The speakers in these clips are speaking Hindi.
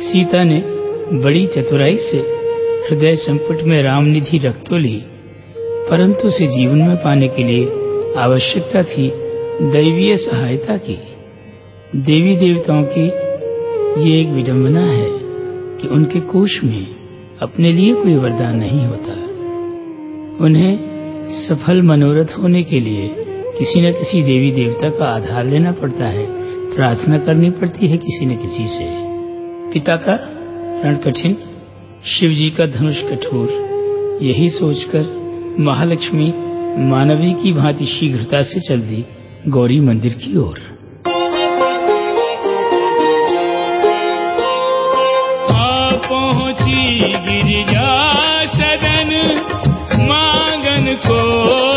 सीता ने बड़ी चतुराई से हृदय संकट में रामनिधि रख तो ली, परंतु उसे जीवन में पाने के लिए आवश्यकता थी दैवीय सहायता की। देवी देवताओं की ये एक विडंबना है कि उनके कोष में अपने लिए कोई वरदान नहीं होता। उन्हें सफल मनोरथ होने के लिए किसी न किसी देवी देवता का आधार लेना पड़ता है, प्रार्थना करनी पड़ती है किसी न किसी से। पिता का रण कठिन शिव जी का धनुष कठोर। यही सोचकर महालक्ष्मी मानवी की भांति शीघ्रता से चल दी गौरी मंदिर की ओर। पहुँची गिरिजा सदन मांगन को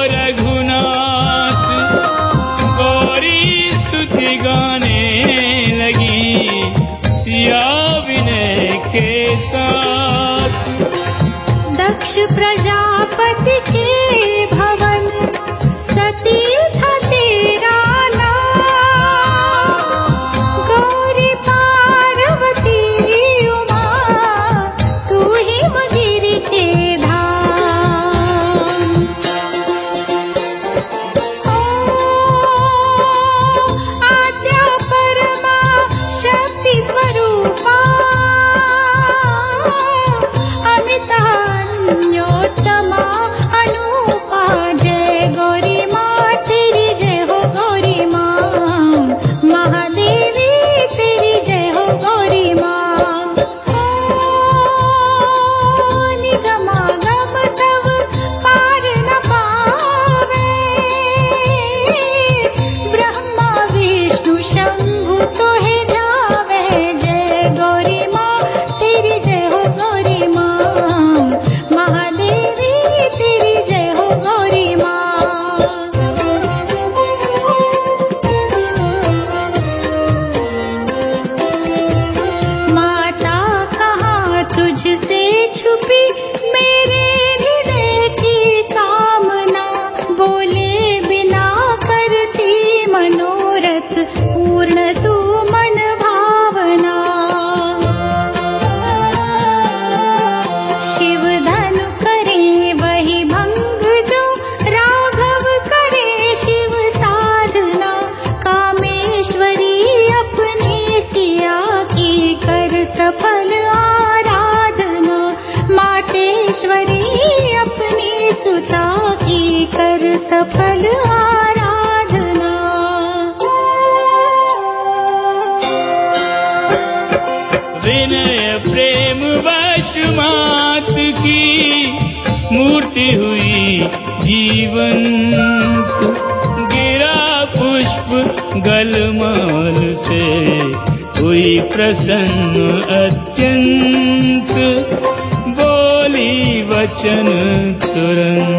रघुनाथ। गौरी गाने लगी दक्ष विनय प्रेम वश मात की मूर्ति हुई जीवंत। गिरा पुष्प गलमाल से हुई प्रसन्न अत्यंत। बोली वचन तुरंत।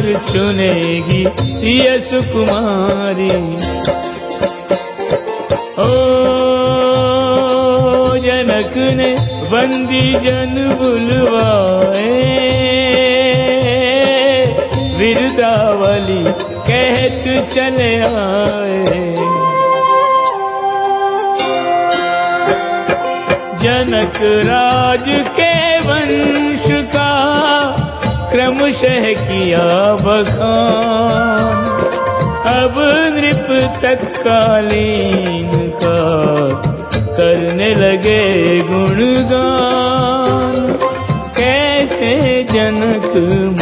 निजवर चुनेगी सिय सुकुमारी ओ, जनक ने बंदी जन बुलवाए। गिरदावली कहत चले आए। जनक राज के वंश का क्रमशः किया बखान। अब नृप तत्कालीन का करने लगे गुणगान। कैसे जनक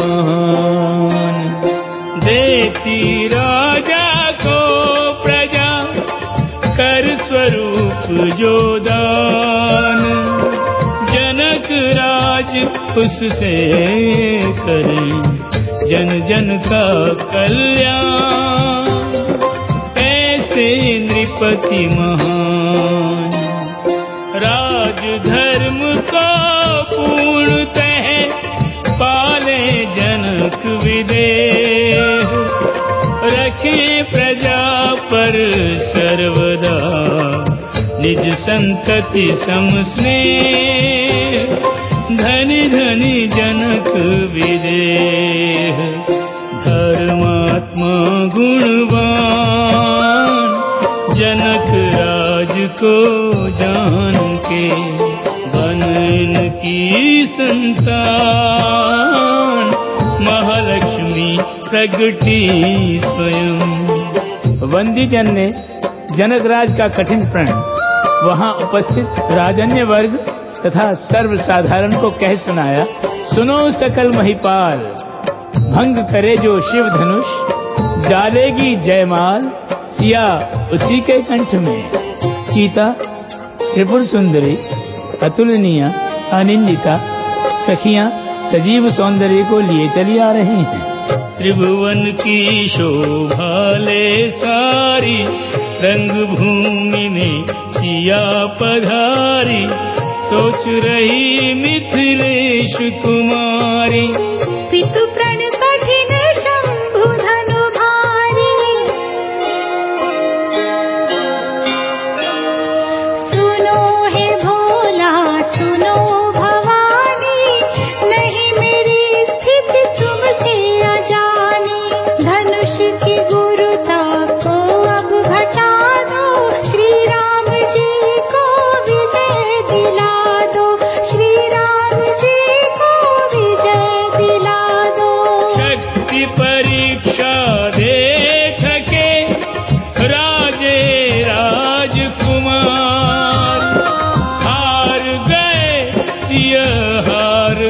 महान? देती राजा को प्रजा कर स्वरूप जो राज उससे करें जन जन का कल्याण। ऐसे नृपति महान। राज धर्म को पूर्णतः पाले जनक विदेह। रखे प्रजा पर सर्वदा निज संतति समस्नेह। धनि जनक विदेह, धर्मात्मा गुणवान, जनक राज को जान के बन की संतान। महालक्ष्मी प्रगटी स्वयं। वंदी जन ने जनकराज का कठिन प्रण, वहाँ उपस्थित राजन्य वर्ग तथा सर्वसाधारण को कह सुनाया, सुनो सकल महिपाल, भंग करे जो शिव धनुष डालेगी जयमाल, सिया उसी के कंठ में। सीता, त्रिपुर सुंदरी, अतुलनीय, अनिंदिता, सखियाँ, सजीव सौंदर्य को लिए चली आ रही हैं। त्रिभुवन की शोभा ले सारी रंग भूमि में सिया पधारी सोच रही मिथिलेश कुमारी। पितु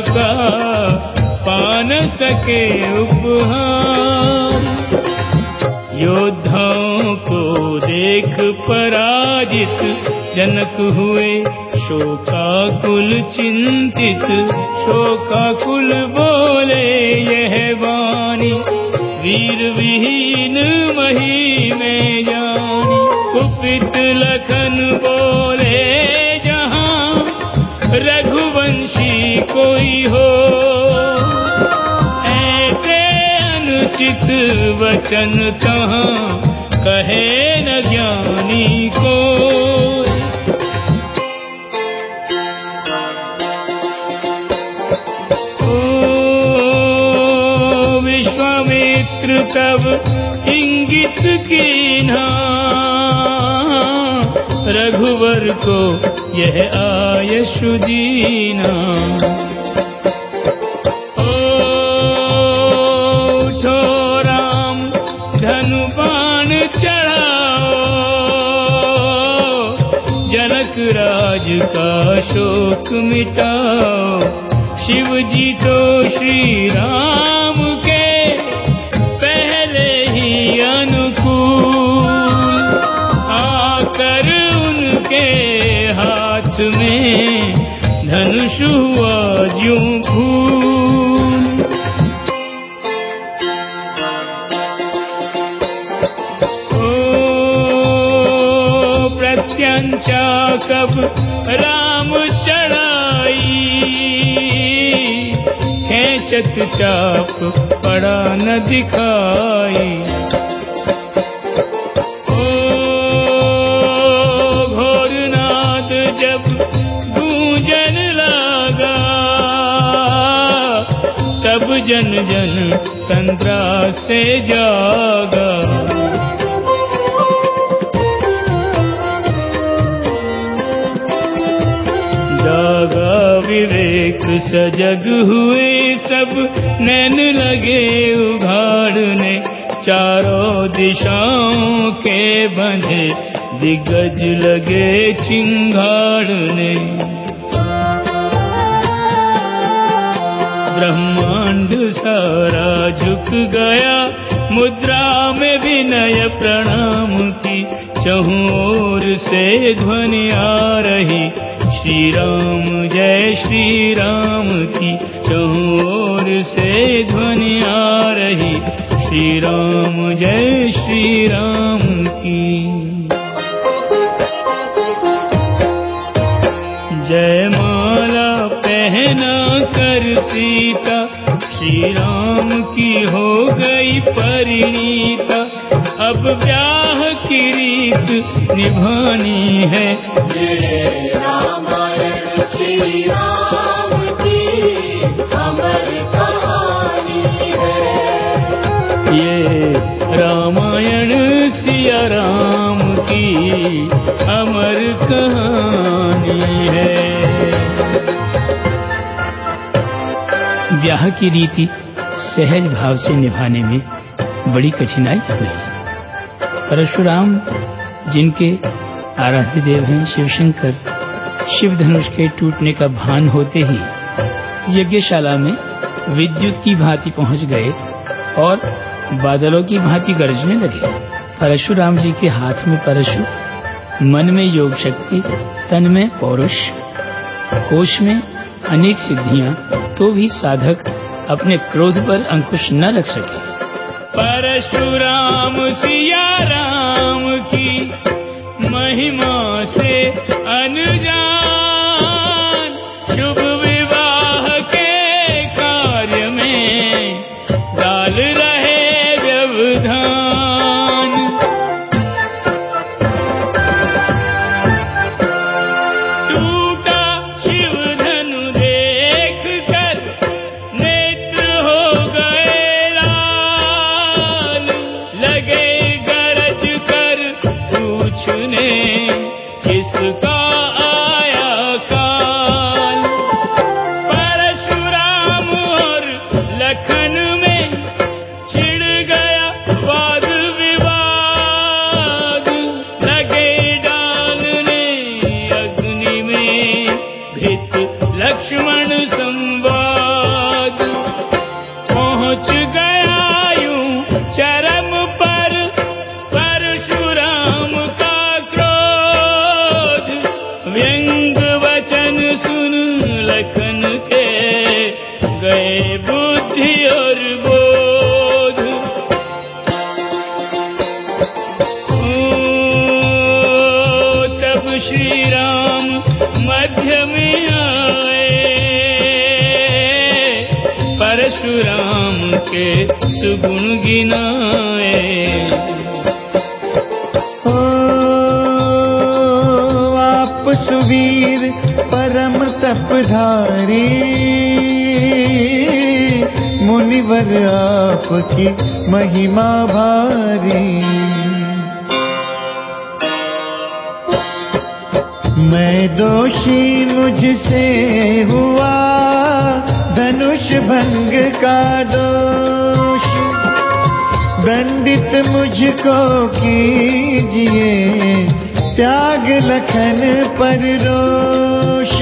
का पान सके उपहार। योद्धाओं को देख पराजित जनक हुए शोकाकुल चिंतित। शोकाकुल बोले यह वाणी वीर विहीन मही में जानी। कुपित लखन कोई हो। ऐसे अनुचित वचन कहाँ कहे न ज्ञानी को। ओ, विश्वामित्र तब इंगित कीन्हा। रघुवर को यह आयशु दीना का शोक मिटाओ। शिव जी तो श्री राम के पहले ही अनुकूल आकर उनके हाथ में धनुष हुआ ज्यों फूल। ओ प्रत्यंचा कब खेचत चाप पड़ा न दिखाई। ओ घोरनाद जब गूंजन लगा, तब जन जन तंद्रा से जागा। जागा विवेक सजग हुए सब नैन लगे उघाड़ने चारों दिशाओं के बंधे दिग्गज लगे चिंगाड़ने ब्रह्मांड सारा झुक गया, मुद्रा में विनय प्रणाम की, चहु ओर से ध्वनि आ रही श्रीरम जय श्रीराम से ध्वनि आ रही। श्रीरम जय श्रीराम की। जय माला पहना कर सीता श्री राम की हो गई परिणीता। अब ब्याह की रीत निभानी है रामायण श्री राम की अमर कहानी है। ये रामायण सिया राम की अमर कहानी है। ब्याह की रीति सहज भाव से निभाने में बड़ी कठिनाई हुई परशुराम, जिनके आराध्य देव हैं शिवशंकर शिव धनुष के टूटने का भान होते ही यज्ञशाला में विद्युत की भांति पहुँच गए और बादलों की भांति गरजने लगे। परशुराम जी के हाथ में परशु, मन में योग शक्ति, तन में पौरुष कोश में अनेक सिद्धियाँ तो भी साधक अपने क्रोध पर अंकुश न रख सके। परशुराम सिया राम की महिमा से अनजान लक्ष्मण संवा परशुराम के सुगुण गिनाए। ओ, आप सुवीर परम तपधारी, मुनिवर आपकी महिमा भारी। मैं दोषी मुझसे हुआ धनुष भंग का दोष। दंडित मुझको कीजिए, त्याग लखन पर रोष।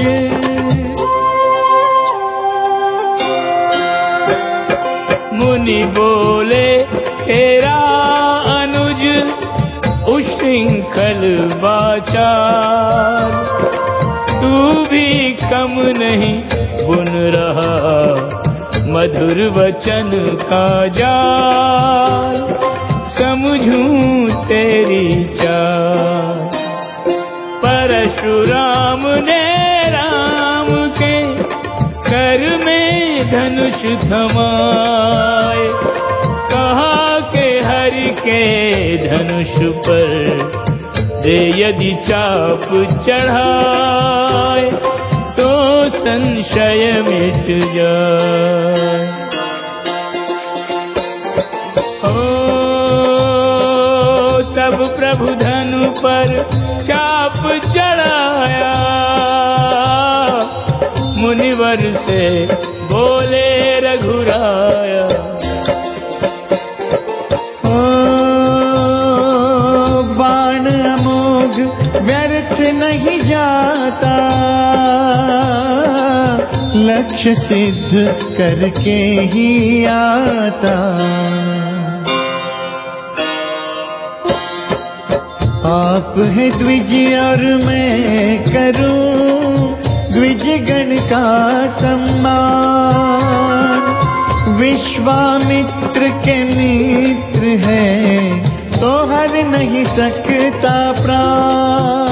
मुनि बोले, तेरा अनुज उशृंखल वाचार तू भी कम नहीं मधुर वचन का जाल, समझूं तेरी चाल। परशुराम ने राम के कर में धनुष थमाए। कहा के हरि के धनुष पर दे यदि चाप चढ़ाए। संशय मिट जाए। हो, तब प्रभु धनु पर चाप चढ़ाया। मुनिवर से बोले रघुराया। बाण अमोघ व्यर्थ नहीं जाता। लक्ष्य सिद्ध करके ही आता। आप है द्विज और मैं करूँ द्विज गण का सम्मान। विश्वामित्र के मित्र है तो हर नहीं सकता प्राण।